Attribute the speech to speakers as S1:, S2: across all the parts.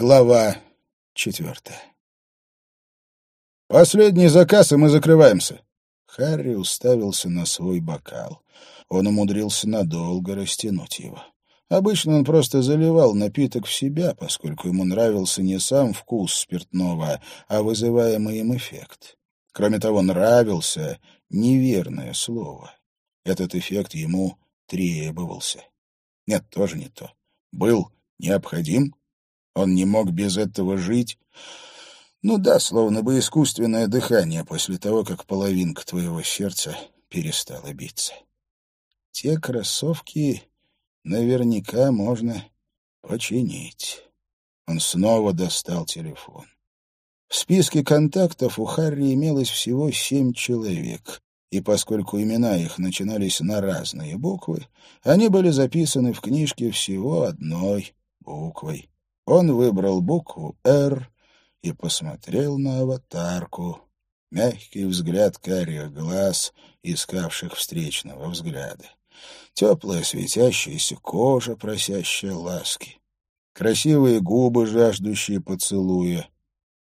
S1: Глава четвертая. «Последний заказ, и мы закрываемся». Харри уставился на свой бокал. Он умудрился надолго растянуть его. Обычно он просто заливал напиток в себя, поскольку ему нравился не сам вкус спиртного, а вызываемый им эффект. Кроме того, нравился неверное слово. Этот эффект ему требовался. Нет, тоже не то. Был необходим, он не мог без этого жить. Ну да, словно бы искусственное дыхание после того, как половинка твоего сердца перестала биться. Те кроссовки наверняка можно починить. Он снова достал телефон. В списке контактов у Харри имелось всего семь человек, и поскольку имена их начинались на разные буквы, они были записаны в книжке всего одной буквой. Он выбрал букву «Р» и посмотрел на аватарку. Мягкий взгляд карих глаз, искавших встречного взгляда. Теплая светящаяся кожа, просящая ласки. Красивые губы, жаждущие поцелуя.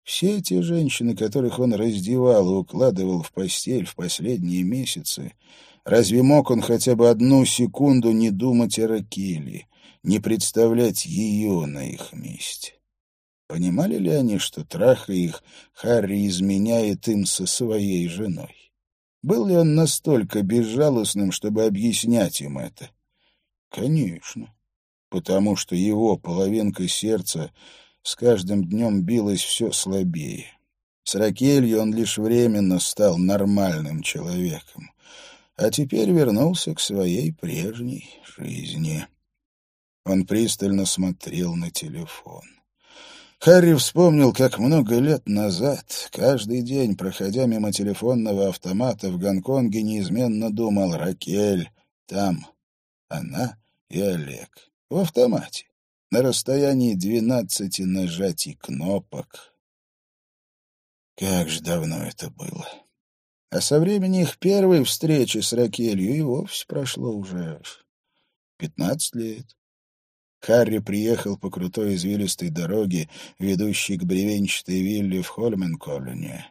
S1: Все эти женщины, которых он раздевал и укладывал в постель в последние месяцы, разве мог он хотя бы одну секунду не думать о Ракеле, не представлять ее на их месте. Понимали ли они, что, трахая их, Харри изменяет им со своей женой? Был ли он настолько безжалостным, чтобы объяснять им это? Конечно, потому что его половинка сердца с каждым днем билась все слабее. С Ракелью он лишь временно стал нормальным человеком, а теперь вернулся к своей прежней жизни. Он пристально смотрел на телефон. Харри вспомнил, как много лет назад, каждый день, проходя мимо телефонного автомата в Гонконге, неизменно думал «Ракель, там она и Олег». В автомате, на расстоянии двенадцати нажатий кнопок. Как же давно это было. А со времени их первой встречи с Ракелью и вовсе прошло уже пятнадцать лет. Харри приехал по крутой извилистой дороге, ведущей к бревенчатой вилле в Хольменколлине.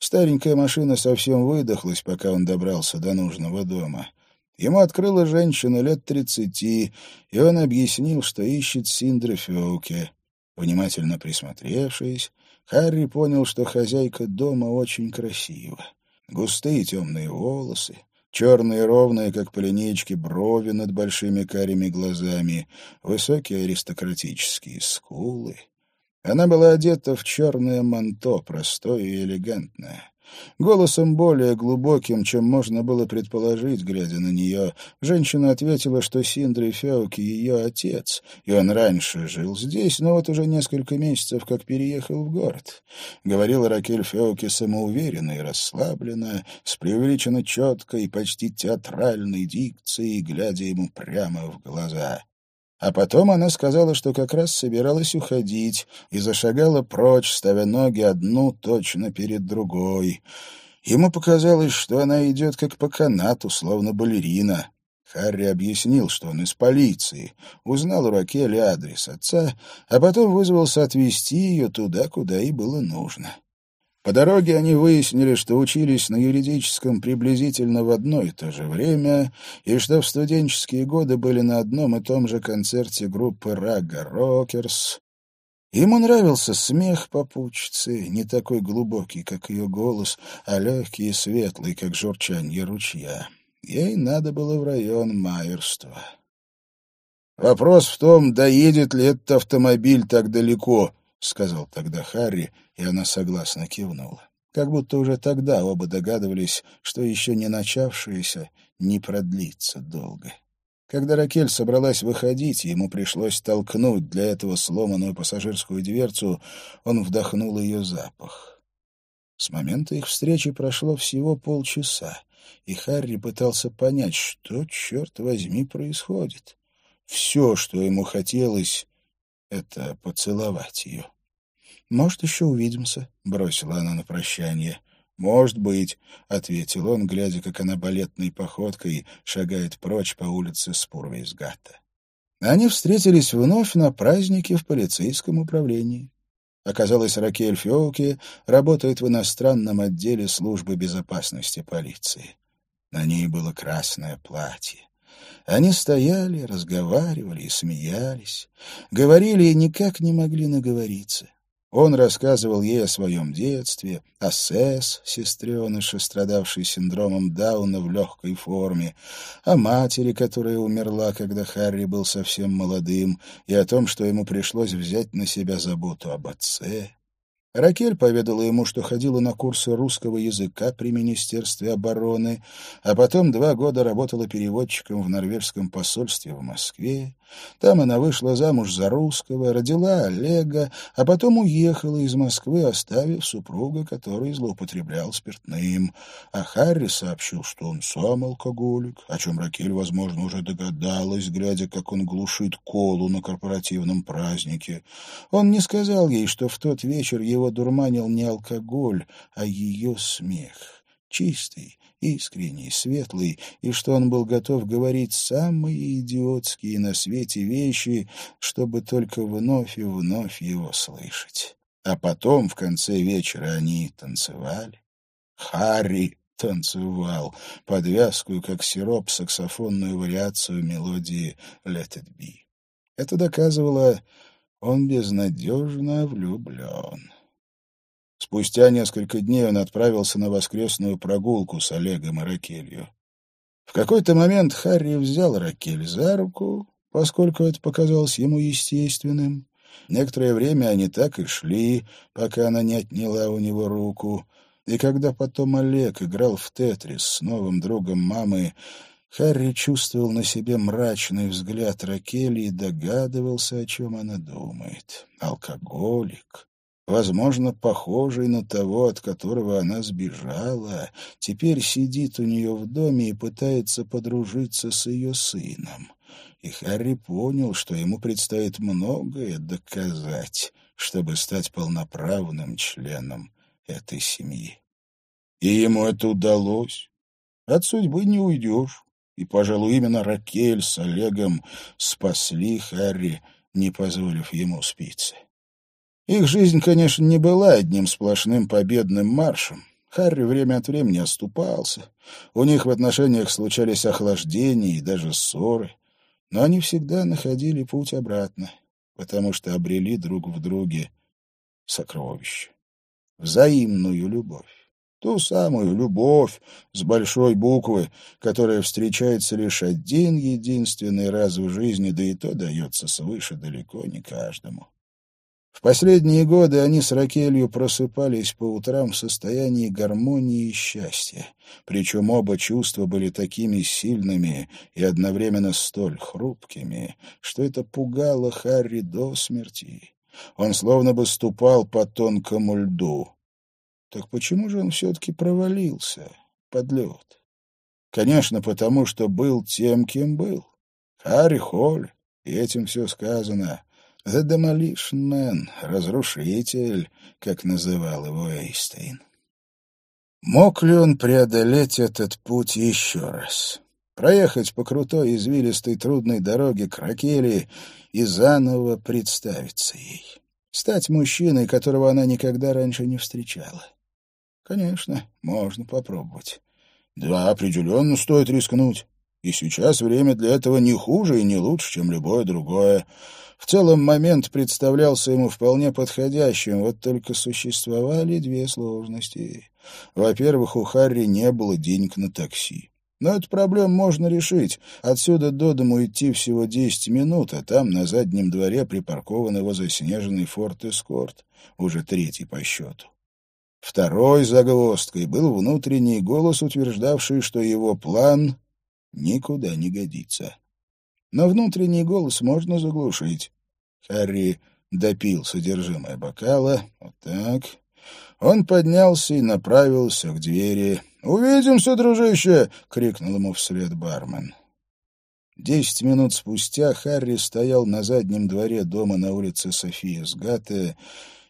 S1: Старенькая машина совсем выдохлась, пока он добрался до нужного дома. Ему открыла женщина лет тридцати, и он объяснил, что ищет Синдре Феуке. Внимательно присмотревшись, Харри понял, что хозяйка дома очень красива. Густые темные волосы, черные ровные, как по линеечке, брови над большими карими глазами, высокие аристократические скулы. Она была одета в черное манто, простое и элегантное. Голосом более глубоким, чем можно было предположить, глядя на нее, женщина ответила, что Синдри Феуки — ее отец, и он раньше жил здесь, но вот уже несколько месяцев как переехал в город. Говорила Ракель Феуки самоуверенно и расслабленно, с преувеличенно четкой почти театральной дикцией, глядя ему прямо в глаза. А потом она сказала, что как раз собиралась уходить, и зашагала прочь, ставя ноги одну точно перед другой. Ему показалось, что она идет как по канату, словно балерина. Харри объяснил, что он из полиции, узнал у Ракели адрес отца, а потом вызвался отвезти ее туда, куда и было нужно. По дороге они выяснили, что учились на юридическом приблизительно в одно и то же время, и что в студенческие годы были на одном и том же концерте группы «Рага Рокерс». Ему нравился смех попутчицы, не такой глубокий, как ее голос, а легкий и светлый, как журчанье ручья. Ей надо было в район майерства. Вопрос в том, доедет ли этот автомобиль так далеко, — сказал тогда Харри, и она согласно кивнула. Как будто уже тогда оба догадывались, что еще не начавшееся не продлится долго. Когда Ракель собралась выходить, ему пришлось толкнуть для этого сломанную пассажирскую дверцу, он вдохнул ее запах. С момента их встречи прошло всего полчаса, и Харри пытался понять, что, черт возьми, происходит. Все, что ему хотелось, это поцеловать ее. «Может, еще увидимся», — бросила она на прощание. «Может быть», — ответил он, глядя, как она балетной походкой шагает прочь по улице Спурвейсгата. Они встретились вновь на празднике в полицейском управлении. Оказалось, Ракель Феоки работает в иностранном отделе службы безопасности полиции. На ней было красное платье. Они стояли, разговаривали и смеялись, говорили и никак не могли наговориться. Он рассказывал ей о своем детстве, о Сесс, сестреныше, страдавшей синдромом Дауна в легкой форме, о матери, которая умерла, когда Харри был совсем молодым, и о том, что ему пришлось взять на себя заботу об отце. Ракель поведала ему, что ходила на курсы русского языка при Министерстве обороны, а потом два года работала переводчиком в норвежском посольстве в Москве. Там она вышла замуж за русского, родила Олега, а потом уехала из Москвы, оставив супруга, который злоупотреблял спиртным. А Харри сообщил, что он сам алкоголик, о чем Ракель, возможно, уже догадалась, глядя, как он глушит колу на корпоративном празднике. Он не сказал ей, что в тот вечер его дурманил не алкоголь, а ее смех, чистый, искренний, светлый, и что он был готов говорить самые идиотские на свете вещи, чтобы только вновь и вновь его слышать. А потом, в конце вечера, они танцевали. Харри танцевал подвязку, как сироп, саксофонную вариацию мелодии «Let it be». Это доказывало, он безнадежно влюблен. Спустя несколько дней он отправился на воскресную прогулку с Олегом и Ракелью. В какой-то момент Харри взял Ракель за руку, поскольку это показалось ему естественным. Некоторое время они так и шли, пока она не отняла у него руку. И когда потом Олег играл в тетрис с новым другом мамы, Харри чувствовал на себе мрачный взгляд Ракели и догадывался, о чем она думает. Алкоголик возможно, похожий на того, от которого она сбежала, теперь сидит у нее в доме и пытается подружиться с ее сыном. И Харри понял, что ему предстоит многое доказать, чтобы стать полноправным членом этой семьи. И ему это удалось. От судьбы не уйдешь. И, пожалуй, именно Ракель с Олегом спасли Харри, не позволив ему спиться. Их жизнь, конечно, не была одним сплошным победным маршем. Харри время от времени оступался. У них в отношениях случались охлаждения и даже ссоры. Но они всегда находили путь обратно, потому что обрели друг в друге сокровище. Взаимную любовь. Ту самую любовь с большой буквы, которая встречается лишь один единственный раз в жизни, да и то дается свыше далеко не каждому. В последние годы они с Ракелью просыпались по утрам в состоянии гармонии и счастья. Причем оба чувства были такими сильными и одновременно столь хрупкими, что это пугало Харри до смерти. Он словно бы ступал по тонкому льду. Так почему же он все-таки провалился под лед? Конечно, потому что был тем, кем был. Харри Холь, и этим все сказано. «The Demolition Man», «Разрушитель», как называл его Эйстейн. Мог ли он преодолеть этот путь еще раз? Проехать по крутой, извилистой, трудной дороге к Ракели и заново представиться ей? Стать мужчиной, которого она никогда раньше не встречала? Конечно, можно попробовать. Да, определенно стоит рискнуть. И сейчас время для этого не хуже и не лучше, чем любое другое. В целом момент представлялся ему вполне подходящим, вот только существовали две сложности. Во-первых, у Харри не было денег на такси. Но эту проблему можно решить. Отсюда до дому идти всего десять минут, а там на заднем дворе припаркован его заснеженный форт Эскорт, уже третий по счету. Второй загвоздкой был внутренний голос, утверждавший, что его план никуда не годится. Но внутренний голос можно заглушить. Харри допил содержимое бокала. Вот так. Он поднялся и направился к двери. «Увидимся, дружище!» — крикнул ему вслед бармен. Десять минут спустя Харри стоял на заднем дворе дома на улице София Сгата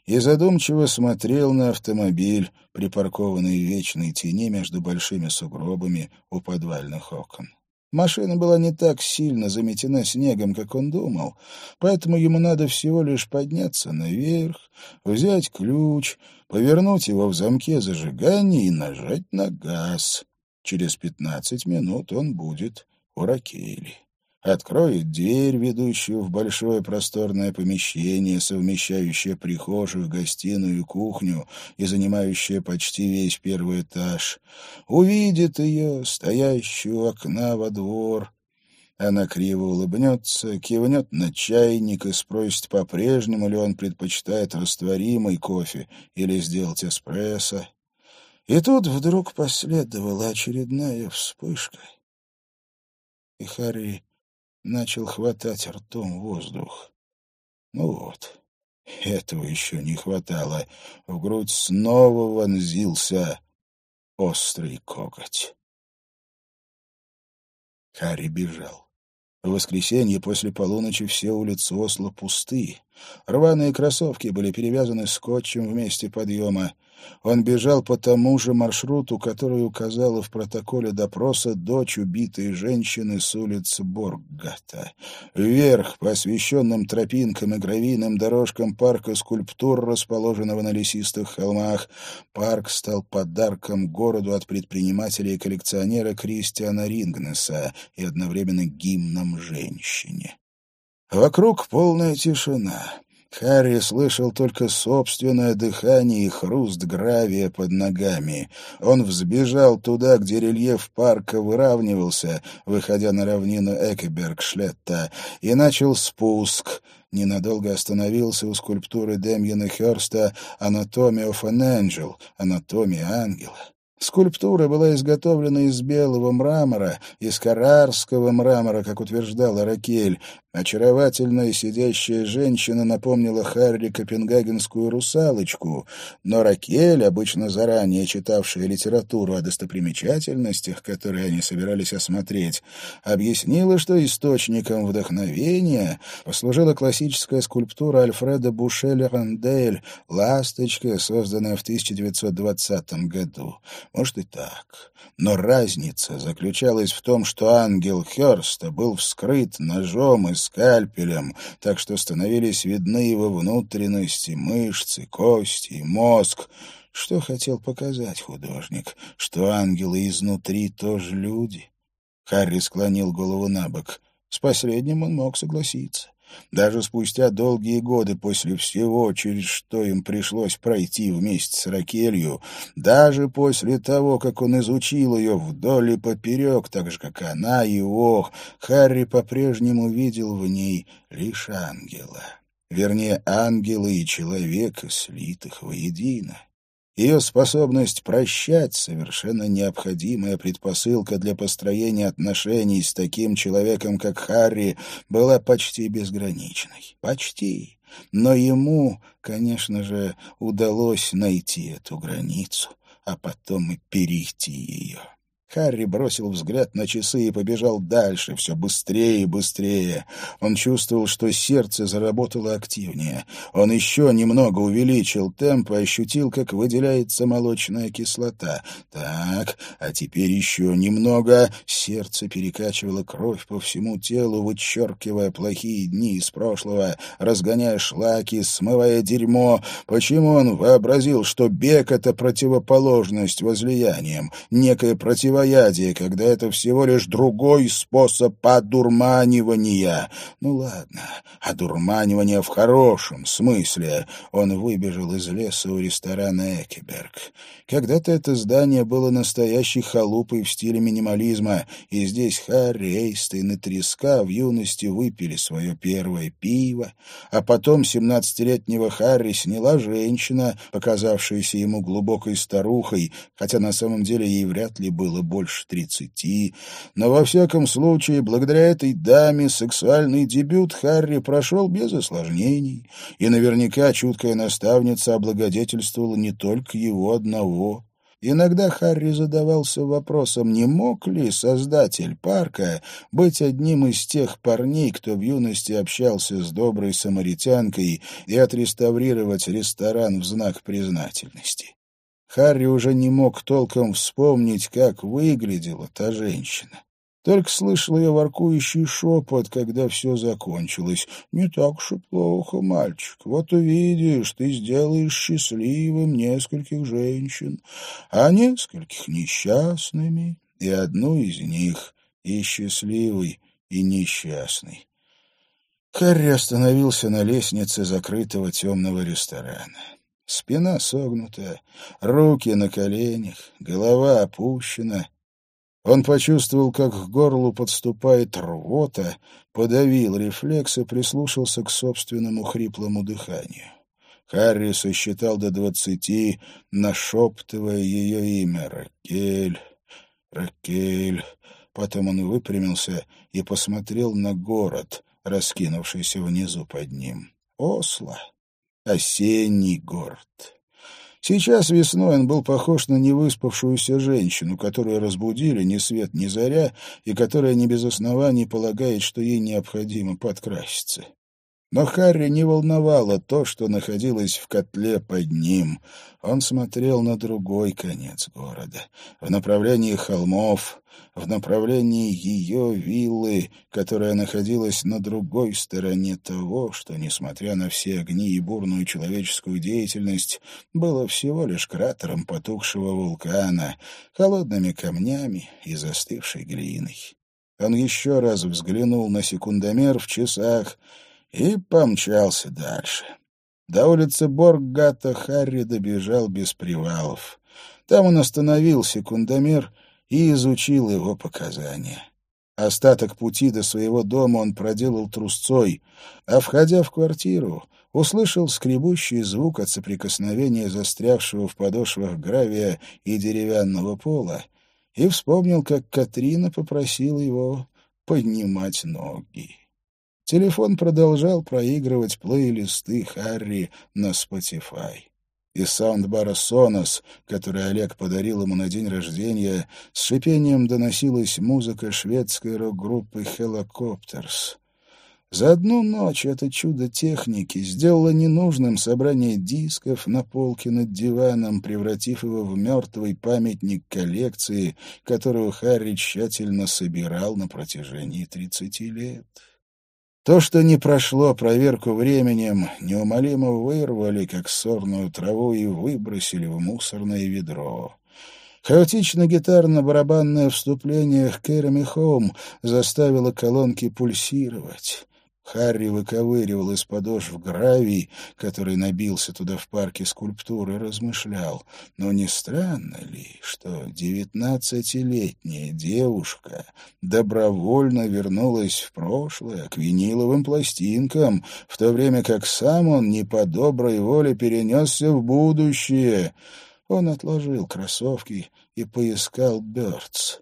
S1: и задумчиво смотрел на автомобиль, припаркованный в вечной тени между большими сугробами у подвальных окон. Машина была не так сильно заметена снегом, как он думал, поэтому ему надо всего лишь подняться наверх, взять ключ, повернуть его в замке зажигания и нажать на газ. Через пятнадцать минут он будет у Ракели откроет дверь, ведущую в большое просторное помещение, совмещающее прихожую, гостиную и кухню и занимающее почти весь первый этаж, увидит ее, стоящую у окна во двор. Она криво улыбнется, кивнет на чайник и спросит, по-прежнему ли он предпочитает растворимый кофе или сделать эспрессо. И тут вдруг последовала очередная вспышка. И Харри начал хватать ртом воздух. Ну вот, этого еще не хватало. В грудь снова вонзился острый коготь. Харри бежал. В воскресенье после полуночи все улицы Осло пусты. Рваные кроссовки были перевязаны скотчем вместе подъема. Он бежал по тому же маршруту, который указала в протоколе допроса дочь убитой женщины с улицы Боргата. Вверх, по освещенным тропинкам и гравийным дорожкам парка скульптур, расположенного на лесистых холмах, парк стал подарком городу от предпринимателя и коллекционера Кристиана Рингнеса и одновременно гимном женщине. Вокруг полная тишина. Харри слышал только собственное дыхание и хруст гравия под ногами. Он взбежал туда, где рельеф парка выравнивался, выходя на равнину Экеберг-Шлетта, и начал спуск. Ненадолго остановился у скульптуры Демьена Херста «Анатомия of an Angel» — «Анатомия ангела». Скульптура была изготовлена из белого мрамора, из карарского мрамора, как утверждала Ракель, Очаровательная сидящая женщина напомнила Харри копенгагенскую русалочку, но Ракель, обычно заранее читавшая литературу о достопримечательностях, которые они собирались осмотреть, объяснила, что источником вдохновения послужила классическая скульптура Альфреда Бушеля Рандель «Ласточка», созданная в 1920 году. Может и так. Но разница заключалась в том, что ангел Херста был вскрыт ножом из скальпелем, так что становились видны его внутренности, мышцы, кости и мозг. Что хотел показать художник? Что ангелы изнутри тоже люди? Харри склонил голову на бок. С последним он мог согласиться. Даже спустя долгие годы после всего, через что им пришлось пройти вместе с Ракелью, даже после того, как он изучил ее вдоль и поперек, так же, как она его, Харри по-прежнему видел в ней лишь ангела. Вернее, ангела и человека, слитых воедино. Ее способность прощать — совершенно необходимая предпосылка для построения отношений с таким человеком, как Харри, была почти безграничной. Почти. Но ему, конечно же, удалось найти эту границу, а потом и перейти ее. Харри бросил взгляд на часы и побежал дальше, все быстрее и быстрее. Он чувствовал, что сердце заработало активнее. Он еще немного увеличил темп и ощутил, как выделяется молочная кислота. Так, а теперь еще немного. Сердце перекачивало кровь по всему телу, вычеркивая плохие дни из прошлого, разгоняя шлаки, смывая дерьмо. Почему он вообразил, что бег — это противоположность возлияниям, некое противоположность противоядие, когда это всего лишь другой способ одурманивания. Ну ладно, одурманивание в хорошем смысле. Он выбежал из леса у ресторана Экеберг. Когда-то это здание было настоящей халупой в стиле минимализма, и здесь Харри, Эйстейн и Треска в юности выпили свое первое пиво, а потом семнадцатилетнего Харри сняла женщина, показавшаяся ему глубокой старухой, хотя на самом деле ей вряд ли было больше тридцати, но во всяком случае, благодаря этой даме сексуальный дебют Харри прошел без осложнений, и наверняка чуткая наставница облагодетельствовала не только его одного. Иногда Харри задавался вопросом, не мог ли создатель парка быть одним из тех парней, кто в юности общался с доброй самаритянкой, и отреставрировать ресторан в знак признательности. Харри уже не мог толком вспомнить, как выглядела та женщина. Только слышал я воркующий шепот, когда все закончилось. «Не так уж и плохо, мальчик. Вот увидишь, ты сделаешь счастливым нескольких женщин, а нескольких несчастными, и одну из них и счастливой, и несчастной». Харри остановился на лестнице закрытого темного ресторана. Спина согнута, руки на коленях, голова опущена. Он почувствовал, как к горлу подступает рвота, подавил рефлекс и прислушался к собственному хриплому дыханию. Харри сосчитал до двадцати, нашептывая ее имя «Ракель, Ракель». Потом он выпрямился и посмотрел на город, раскинувшийся внизу под ним. Осло осенний город. Сейчас весной он был похож на невыспавшуюся женщину, которую разбудили ни свет ни заря, и которая не без оснований полагает, что ей необходимо подкраситься. Но Харри не волновало то, что находилось в котле под ним. Он смотрел на другой конец города, в направлении холмов, в направлении ее виллы, которая находилась на другой стороне того, что, несмотря на все огни и бурную человеческую деятельность, было всего лишь кратером потухшего вулкана, холодными камнями и застывшей глиной. Он еще раз взглянул на секундомер в часах — и помчался дальше. До улицы Боргата Харри добежал без привалов. Там он остановил секундомер и изучил его показания. Остаток пути до своего дома он проделал трусцой, а, входя в квартиру, услышал скребущий звук от соприкосновения застрявшего в подошвах гравия и деревянного пола и вспомнил, как Катрина попросила его поднимать ноги. Телефон продолжал проигрывать плейлисты Харри на Spotify. Из саундбара Sonos, который Олег подарил ему на день рождения, с шипением доносилась музыка шведской рок-группы Helicopters. За одну ночь это чудо техники сделало ненужным собрание дисков на полке над диваном, превратив его в мертвый памятник коллекции, которую Харри тщательно собирал на протяжении тридцати лет. То, что не прошло проверку временем, неумолимо вырвали, как сорную траву, и выбросили в мусорное ведро. Хаотично-гитарно-барабанное вступление к Кэрами Хоум заставило колонки пульсировать. Харри выковыривал из подошв гравий, который набился туда в парке скульптуры, размышлял. Но не странно ли, что девятнадцатилетняя девушка добровольно вернулась в прошлое к виниловым пластинкам, в то время как сам он не по доброй воле перенесся в будущее? Он отложил кроссовки и поискал «Бёрдс».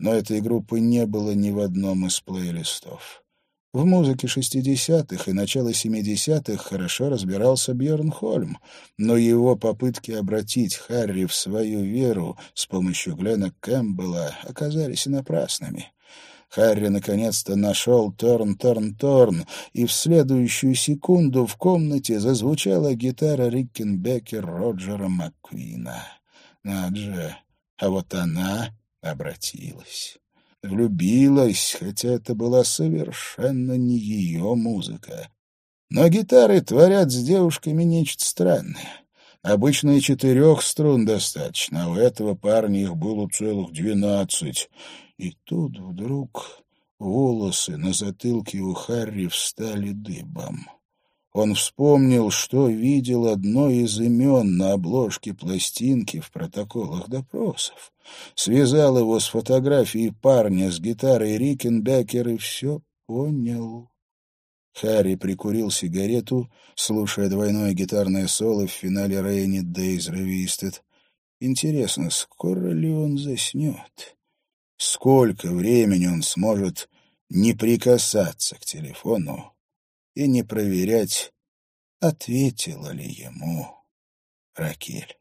S1: Но этой группы не было ни в одном из плейлистов. В музыке 60-х и начала 70-х хорошо разбирался Бьерн Хольм, но его попытки обратить Харри в свою веру с помощью Глена Кэмпбелла оказались напрасными. Харри наконец-то нашел «Торн, торн, торн», и в следующую секунду в комнате зазвучала гитара Риккенбекер Роджера Маккуина. Над же, а вот она обратилась влюбилась, хотя это была совершенно не ее музыка. Но гитары творят с девушками нечто странное. Обычно и четырех струн достаточно, а у этого парня их было целых двенадцать. И тут вдруг волосы на затылке у Харри встали дыбом. Он вспомнил, что видел одно из имен на обложке пластинки в протоколах допросов. Связал его с фотографией парня с гитарой Рикенбекер и все понял. Харри прикурил сигарету, слушая двойное гитарное соло в финале Rainy Days Revisted. Интересно, скоро ли он заснет? Сколько времени он сможет не прикасаться к телефону? И не проверять, ответила ли ему Ракель.